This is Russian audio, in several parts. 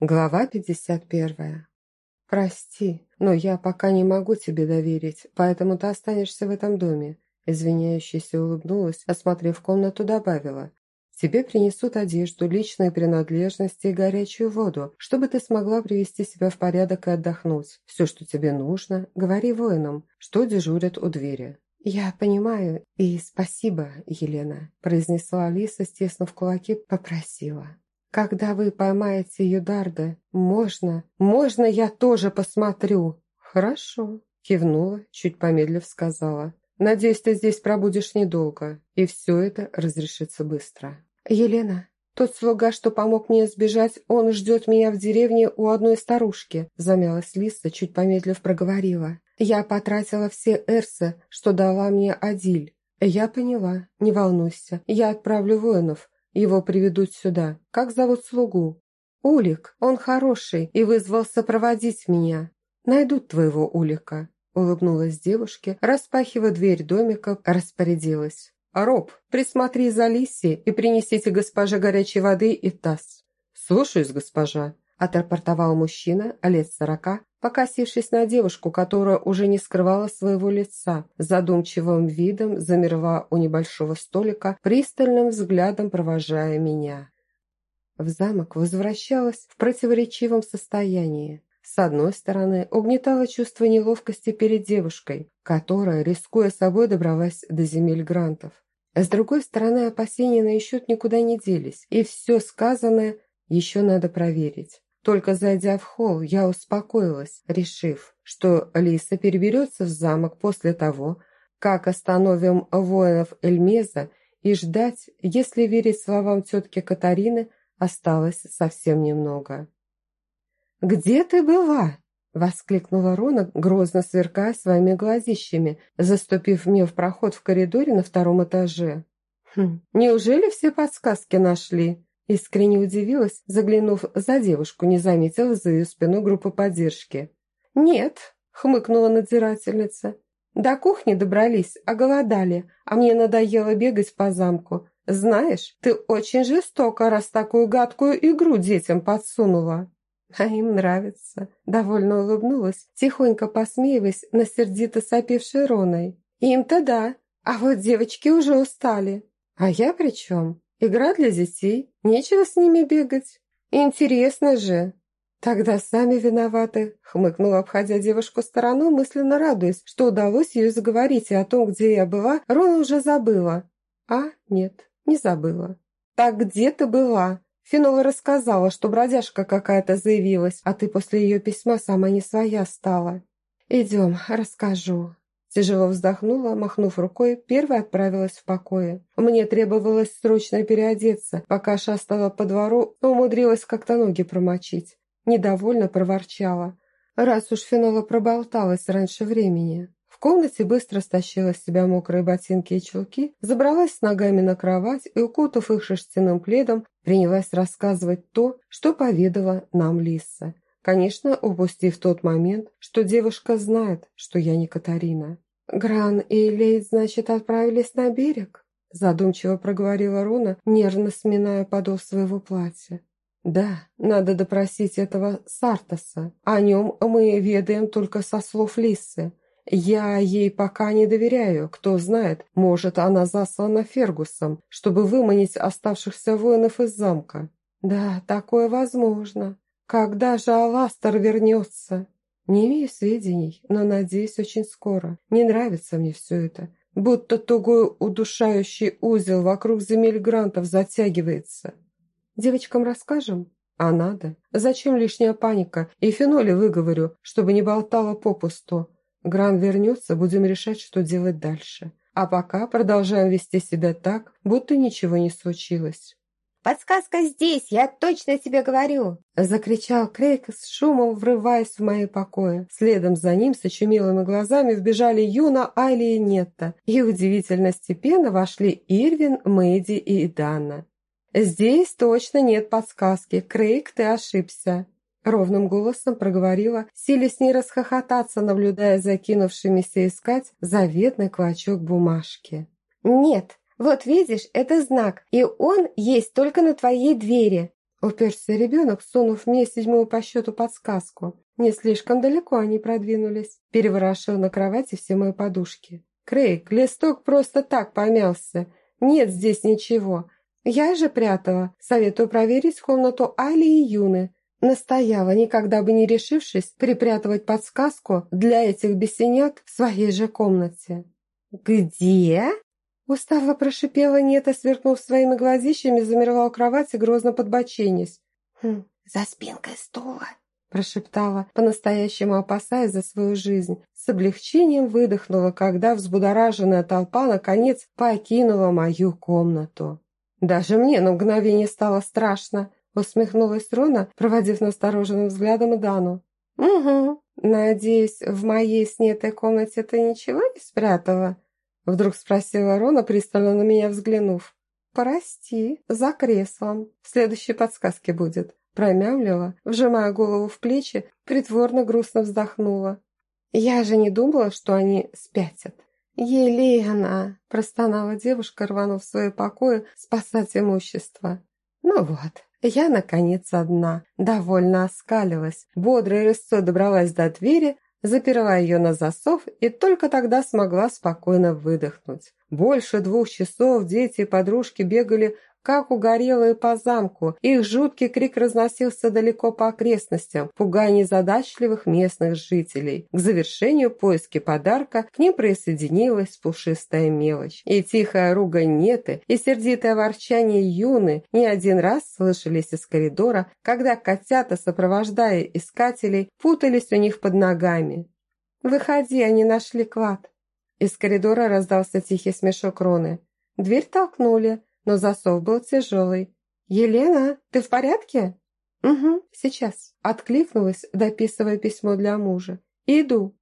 Глава 51. «Прости, но я пока не могу тебе доверить, поэтому ты останешься в этом доме», извиняющаяся улыбнулась, осмотрев комнату, добавила. «Тебе принесут одежду, личные принадлежности и горячую воду, чтобы ты смогла привести себя в порядок и отдохнуть. Все, что тебе нужно, говори воинам, что дежурят у двери». «Я понимаю и спасибо, Елена», произнесла Алиса, стеснув кулаки, попросила. Когда вы поймаете Юдарда, можно, можно я тоже посмотрю?» «Хорошо», – кивнула, чуть помедлив сказала. «Надеюсь, ты здесь пробудешь недолго, и все это разрешится быстро». «Елена, тот слуга, что помог мне сбежать, он ждет меня в деревне у одной старушки», – замялась Лиса, чуть помедлив проговорила. «Я потратила все эрсы, что дала мне Адиль. Я поняла, не волнуйся, я отправлю воинов, его приведут сюда. Как зовут слугу? Улик. Он хороший и вызвался проводить меня. Найдут твоего Улика. Улыбнулась девушке, распахивая дверь домика, распорядилась. «Роб, присмотри за Лиси и принесите госпоже горячей воды и таз». «Слушаюсь, госпожа», – отрапортовал мужчина, лет сорока, покосившись на девушку, которая уже не скрывала своего лица, задумчивым видом замерла у небольшого столика, пристальным взглядом провожая меня. В замок возвращалась в противоречивом состоянии. С одной стороны, угнетало чувство неловкости перед девушкой, которая, рискуя собой, добралась до земель грантов. С другой стороны, опасения на счет никуда не делись, и все сказанное еще надо проверить. Только зайдя в холл, я успокоилась, решив, что Лиса переберется в замок после того, как остановим воинов Эльмеза и ждать, если верить словам тетки Катарины, осталось совсем немного. «Где ты была?» – воскликнула Рона, грозно сверкая своими глазищами, заступив мне в проход в коридоре на втором этаже. «Хм, неужели все подсказки нашли?» Искренне удивилась, заглянув за девушку, не заметила за ее спину группы поддержки. «Нет», — хмыкнула надзирательница. «До кухни добрались, оголодали, а мне надоело бегать по замку. Знаешь, ты очень жестоко, раз такую гадкую игру детям подсунула». «А им нравится», — довольно улыбнулась, тихонько посмеиваясь на сердито сопевшей Роной. «Им-то да, а вот девочки уже устали». «А я при чем?» Игра для детей, нечего с ними бегать. Интересно же. Тогда сами виноваты, хмыкнула, обходя девушку стороной, мысленно радуясь, что удалось ее заговорить, и о том, где я была, Рона уже забыла. А, нет, не забыла. Так где ты была? Финола рассказала, что бродяжка какая-то заявилась, а ты после ее письма сама не своя стала. Идем, расскажу. Тяжело вздохнула, махнув рукой, первой отправилась в покое. Мне требовалось срочно переодеться, пока шастала по двору, умудрилась как-то ноги промочить. Недовольно проворчала. Раз уж фенола проболталась раньше времени. В комнате быстро стащила с себя мокрые ботинки и чулки, забралась с ногами на кровать и, укутав их шерстяным пледом, принялась рассказывать то, что поведала нам Лиса. Конечно, упустив тот момент, что девушка знает, что я не Катарина. «Гран и Лейд, значит, отправились на берег?» Задумчиво проговорила Руна, нервно сминая подол своего платья. «Да, надо допросить этого Сартаса. О нем мы ведаем только со слов Лисы. Я ей пока не доверяю. Кто знает, может, она заслана Фергусом, чтобы выманить оставшихся воинов из замка. Да, такое возможно. Когда же Аластер вернется?» Не имею сведений, но надеюсь очень скоро. Не нравится мне все это. Будто тугой удушающий узел вокруг земель грантов затягивается. Девочкам расскажем? А надо. Зачем лишняя паника? И феноле выговорю, чтобы не болтала попусту. Гран вернется, будем решать, что делать дальше. А пока продолжаем вести себя так, будто ничего не случилось. «Подсказка здесь, я точно тебе говорю!» Закричал Крейг с шумом, врываясь в мои покои. Следом за ним с очумелыми глазами вбежали Юна, Айли и Нетта. И удивительно степенно вошли Ирвин, Мэйди и Дана. «Здесь точно нет подсказки. Крейг, ты ошибся!» Ровным голосом проговорила, силясь не расхохотаться, наблюдая за кинувшимися искать заветный клочок бумажки. «Нет, вот видишь, это знак, и он есть только на твоей двери. Уперся ребенок, сунув мне седьмую по счету подсказку. Не слишком далеко они продвинулись. Переворошил на кровати все мои подушки. Крейг, листок просто так помялся. Нет здесь ничего. Я же прятала. Советую проверить комнату Али и Юны. Настояла, никогда бы не решившись припрятывать подсказку для этих бесенят в своей же комнате. «Где?» Устало прошипела Нета, сверкнув своими глазищами, замерла у кровати, грозно подбоченясь. «Хм, за спинкой стула», прошептала, по-настоящему опасаясь за свою жизнь. С облегчением выдохнула, когда взбудораженная толпа наконец покинула мою комнату. Даже мне на мгновение стало страшно, усмехнулась Рона, проводив настороженным взглядом Дану. «Угу, надеюсь, в моей снетой комнате ты ничего не спрятала?» Вдруг спросила Рона, пристально на меня взглянув. «Прости, за креслом. В следующей подсказке будет». Промямлила, вжимая голову в плечи, притворно грустно вздохнула. «Я же не думала, что они спятят». «Елена!» – простонала девушка, рванув в свои покои спасать имущество. «Ну вот, я, наконец, одна». Довольно оскалилась. Бодрой рысцой добралась до двери, заперла ее на засов и только тогда смогла спокойно выдохнуть. Больше двух часов дети и подружки бегали как угорелые по замку. Их жуткий крик разносился далеко по окрестностям, пугая незадачливых местных жителей. К завершению поиски подарка к ним присоединилась пушистая мелочь. И тихая ругань Неты, и сердитое ворчание Юны не один раз слышались из коридора, когда котята, сопровождая искателей, путались у них под ногами. «Выходи, они нашли клад!» Из коридора раздался тихий смешок Роны. Дверь толкнули, но засов был тяжелый. «Елена, ты в порядке?» «Угу, сейчас», – откликнулась, дописывая письмо для мужа. «Иду».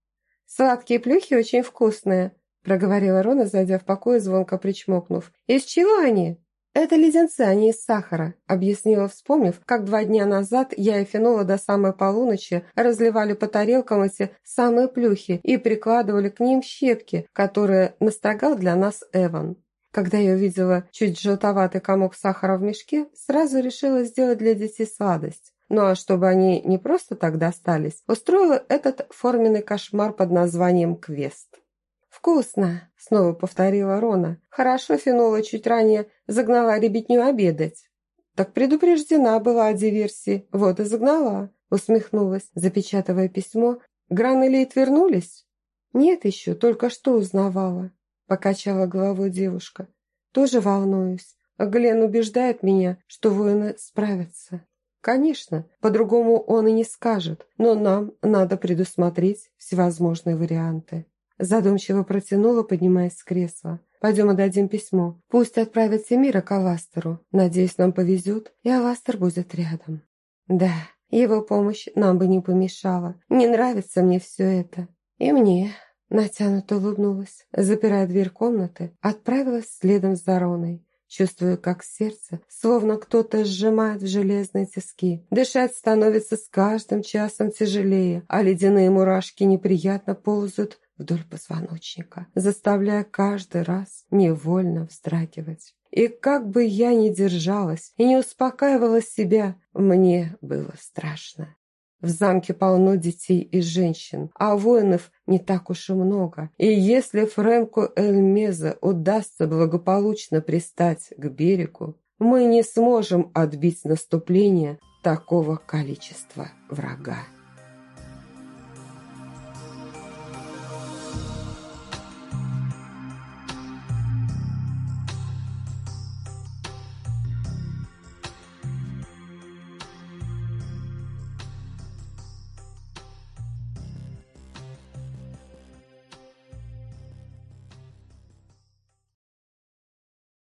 «Сладкие плюхи очень вкусные», – проговорила Рона, зайдя в покой, звонко причмокнув. «Из чего они?» «Это леденцы, они из сахара», – объяснила, вспомнив, как два дня назад я и Фенола до самой полуночи разливали по тарелкам эти самые плюхи и прикладывали к ним щепки, которые настрогал для нас Эван. Когда я увидела чуть желтоватый комок сахара в мешке, сразу решила сделать для детей сладость. Ну а чтобы они не просто так достались, устроила этот форменный кошмар под названием «Квест». «Вкусно!» – снова повторила Рона. «Хорошо Фенола чуть ранее загнала ребятню обедать». «Так предупреждена была о диверсии, вот и загнала», – усмехнулась, запечатывая письмо. «Гран и Лейт вернулись?» «Нет еще, только что узнавала». Покачала головой девушка. Тоже волнуюсь. Глен убеждает меня, что воины справятся. Конечно, по-другому он и не скажет, но нам надо предусмотреть всевозможные варианты. Задумчиво протянула, поднимаясь с кресла. Пойдем отдадим письмо. Пусть отправят Семира к Аластеру. Надеюсь, нам повезет, и Аластер будет рядом. Да, его помощь нам бы не помешала. Не нравится мне все это. И мне. Натянуто улыбнулась, запирая дверь комнаты, отправилась следом за Роной, чувствуя, как сердце, словно кто-то сжимает в железные тиски. Дышать становится с каждым часом тяжелее, а ледяные мурашки неприятно ползают вдоль позвоночника, заставляя каждый раз невольно вздрагивать. И как бы я ни держалась и не успокаивала себя, мне было страшно. В замке полно детей и женщин, а воинов не так уж и много. И если Фрэнку Эльмезе удастся благополучно пристать к берегу, мы не сможем отбить наступление такого количества врага.